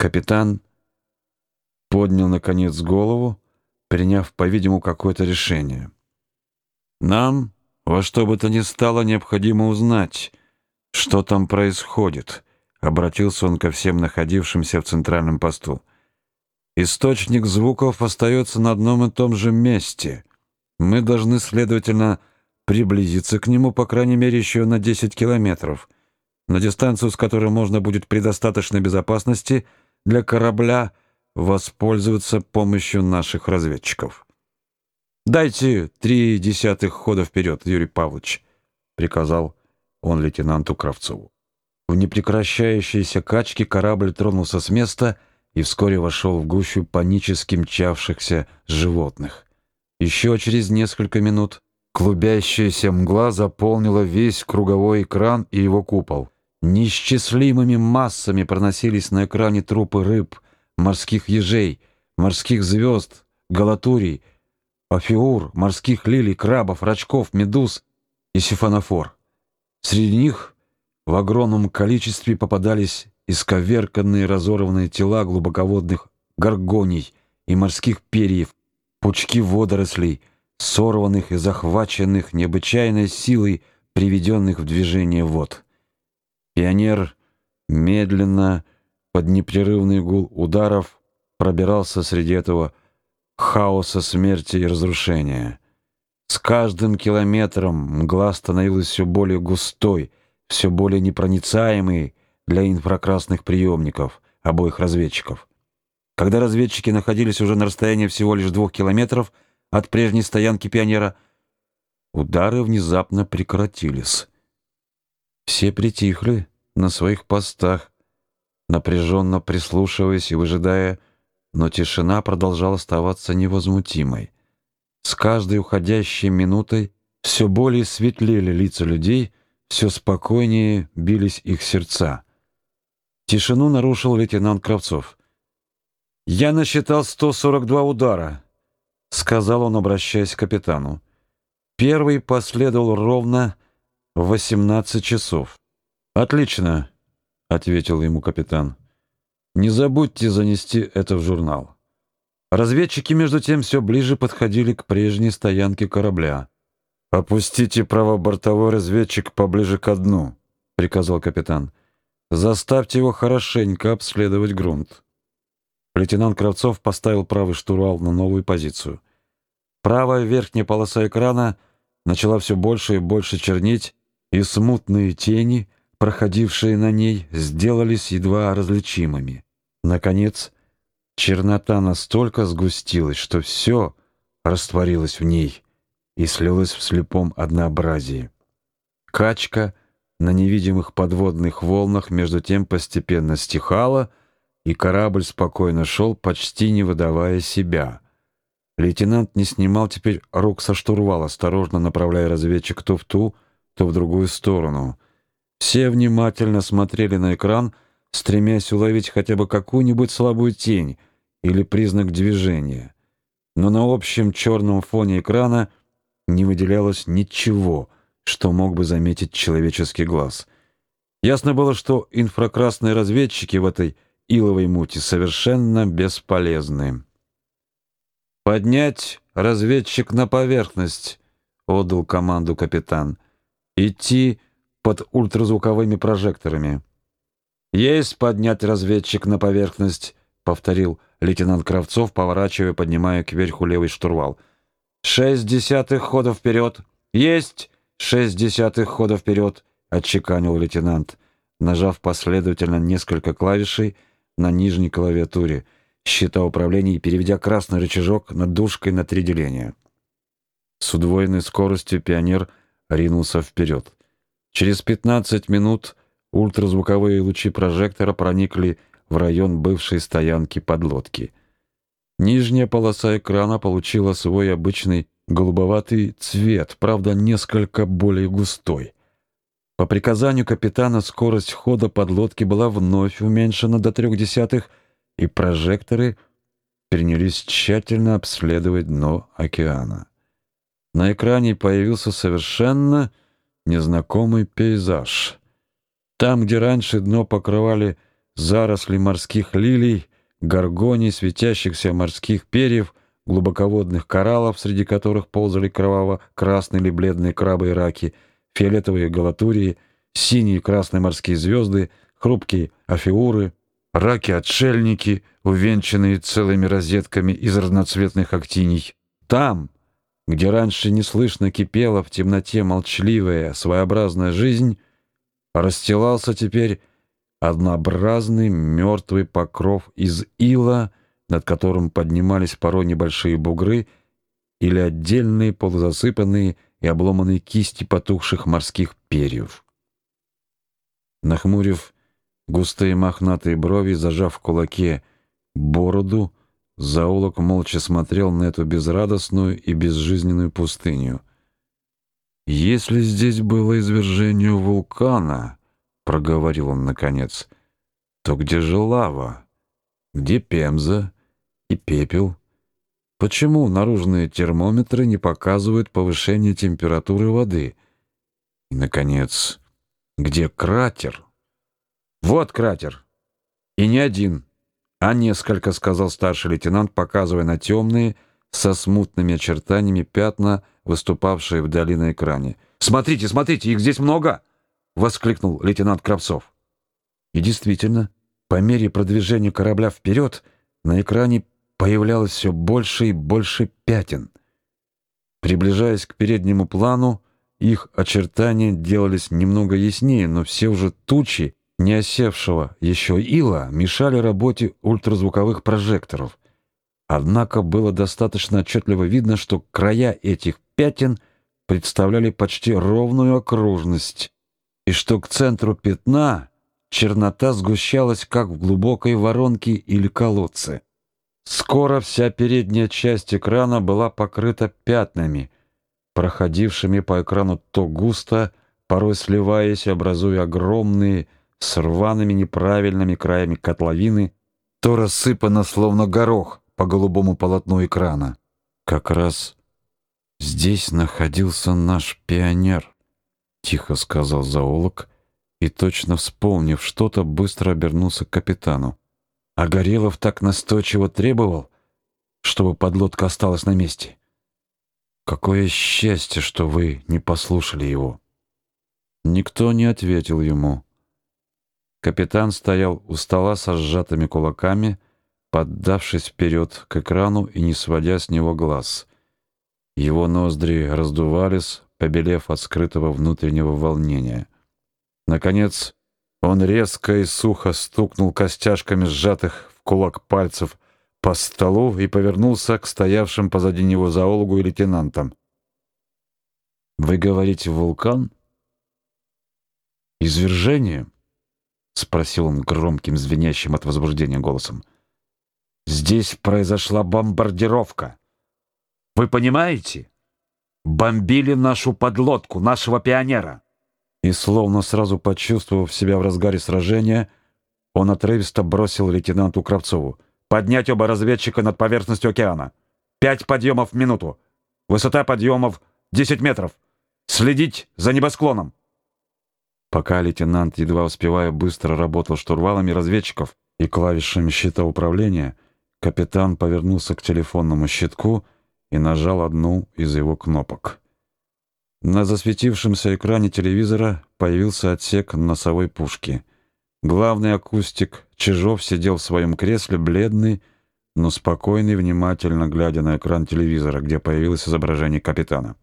Капитан поднял наконец голову, приняв, по-видимому, какое-то решение. Нам во что бы то ни стало необходимо узнать, что там происходит, обратился он ко всем находившимся в центральном посту. Источник звуков остается на одном и том же месте. Мы должны, следовательно, приблизиться к нему, по крайней мере, еще на 10 километров, на дистанцию, с которой можно будет при достаточной безопасности для корабля воспользоваться помощью наших разведчиков. Дайте три десятых хода вперед, Юрий Павлович, приказал он лейтенанту Кравцову. В непрекращающейся качке корабль тронулся с места и вскоре вошел в гущу панически мчавшихся животных. Еще через несколько минут клубящаяся мгла заполнила весь круговой экран и его купол. Несчислимыми массами проносились на экране трупы рыб, морских ежей, морских звезд, галатурий, афиур, морских лилий, крабов, рачков, медуз и сифонофор. Среди них в огромном количестве попадались исковерканные разорванные тела глубоководных горгоний и морских перьев, пучки водорослей, сорванных и захваченных необычайной силой приведенных в движение вод. Пионер медленно под непрерывный гул ударов пробирался среди этого хаоса смерти и разрушения. С каждым километром мгла становилась все более густой, все более непроницаемой для инфракрасных приемников обоих разведчиков. Когда разведчики находились уже на расстоянии всего лишь двух километров от прежней стоянки пионера, удары внезапно прекратились. Все притихли на своих постах, напряженно прислушиваясь и выжидая, но тишина продолжала оставаться невозмутимой. С каждой уходящей минутой все более светлели лица людей, все спокойнее бились их сердца. Тишину нарушил лейтенант Кравцов. «Я насчитал 142 удара», — сказал он, обращаясь к капитану. Первый последовал ровно в 18 часов. «Отлично», — ответил ему капитан. «Не забудьте занести это в журнал». Разведчики, между тем, все ближе подходили к прежней стоянке корабля. «Опустите правобортовой разведчик поближе к дну», — приказал капитан. «Заставьте его хорошенько обследовать грунт». Лейтенант Кравцов поставил правый штурвал на новую позицию. Правая верхняя полоса экрана начала все больше и больше чернеть, и смутные тени, проходившие на ней, сделались едва различимыми. Наконец, Чернота настолько сгустилась, что все растворилось в ней и слилось в слепом однообразии. Качка на невидимых подводных волнах между тем постепенно стихала, и корабль спокойно шел, почти не выдавая себя. Лейтенант не снимал теперь рук со штурвала, осторожно направляя разведчик то в ту, то в другую сторону. Все внимательно смотрели на экран, стремясь уловить хотя бы какую-нибудь слабую тень — или признак движения. Но на общем черном фоне экрана не выделялось ничего, что мог бы заметить человеческий глаз. Ясно было, что инфракрасные разведчики в этой иловой мути совершенно бесполезны. «Поднять разведчик на поверхность», — отдал команду капитан. «Идти под ультразвуковыми прожекторами». «Есть поднять разведчик на поверхность», — повторил лейтенант Кравцов, поворачивая, поднимая кверху левый штурвал. «Шесть десятых хода вперед!» «Есть! Шесть десятых хода вперед!» — отчеканил лейтенант, нажав последовательно несколько клавишей на нижней клавиатуре щита управления и переведя красный рычажок над дужкой на три деления. С удвоенной скоростью пионер ринулся вперед. Через 15 минут ультразвуковые лучи прожектора проникли в район бывшей стоянки подлодки. Нижняя полоса экрана получила свой обычный голубоватый цвет, правда, несколько более густой. По приказанию капитана скорость хода подлодки была вновь уменьшена до трех десятых, и прожекторы принялись тщательно обследовать дно океана. На экране появился совершенно незнакомый пейзаж. Там, где раньше дно покрывали заросли морских лилий, горгоний, светящихся морских перьев, глубоководных кораллов, среди которых ползали кроваво-красные или бледные крабы и раки, фиолетовые галатурии, синие и красные морские звезды, хрупкие афиуры, раки-отшельники, увенчанные целыми розетками из разноцветных актиний. Там, где раньше неслышно кипела в темноте молчаливая, своеобразная жизнь, расстилался теперь однообразный мертвый покров из ила, над которым поднимались порой небольшие бугры или отдельные полузасыпанные и обломанные кисти потухших морских перьев. Нахмурив густые мохнатые брови, зажав в кулаке бороду, Заулок молча смотрел на эту безрадостную и безжизненную пустыню. Если здесь было извержение вулкана, проговорил он наконец, то где же лава? Где Пемза и пепел? Почему наружные термометры не показывают повышение температуры воды? И наконец, где кратер? Вот кратер. И не один, а несколько, сказал старший лейтенант, показывая на темные со смутными очертаниями пятна, выступавшие вдали на экране. Смотрите, смотрите, их здесь много, воскликнул лейтенант Кравцов. И действительно, по мере продвижения корабля вперед, на экране появлялось все больше и больше пятен. Приближаясь к переднему плану, их очертания делались немного яснее, но все уже тучи не осевшего еще ила мешали работе ультразвуковых прожекторов. Однако было достаточно отчетливо видно, что края этих пятен представляли почти ровную окружность, и что к центру пятна чернота сгущалась, как в глубокой воронке или колодце. Скоро вся передняя часть экрана была покрыта пятнами, проходившими по экрану то густо, порой сливаясь, образуя огромные с рваными неправильными краями котловины, то рассыпано словно горох по голубому полотну экрана. Как раз здесь находился наш пионер, тихо сказал зоолог и точно вспомнив что-то, быстро обернулся к капитану. А Горелов так настойчиво требовал, чтобы подлодка осталась на месте. Какое счастье, что вы не послушали его. Никто не ответил ему. Капитан стоял у стола со сжатыми кулаками, поддавшись вперед к экрану и не сводя с него глаз. Его ноздри раздувались, побелев от скрытого внутреннего волнения. Наконец, он резко и сухо стукнул костяшками сжатых в кулак пальцев по столу и повернулся к стоявшим позади него зоологу и лейтенантам. Вы говорите вулкан? Извержение? Спросил он громким, звенящим от возбуждения голосом. Здесь произошла бомбардировка. Вы понимаете? Бомбили нашу подлодку, нашего пионера. И словно сразу почувствовав себя в разгаре сражения, он отрывисто бросил лейтенанту Кравцову: "Поднять оба разведчика над поверхностью океана. Пять подъемов в минуту. Высота подъемов 10 метров. Следить за небосклоном". Пока лейтенант, едва успевая, быстро работал штурвалами разведчиков и клавишами щита управления, капитан повернулся к телефонному щитку и нажал одну из его кнопок. На засветившемся экране телевизора появился отсек носовой пушки. Главный акустик Чижов сидел в своем кресле, бледный, но спокойный, внимательно глядя на экран телевизора, где появилось изображение капитана.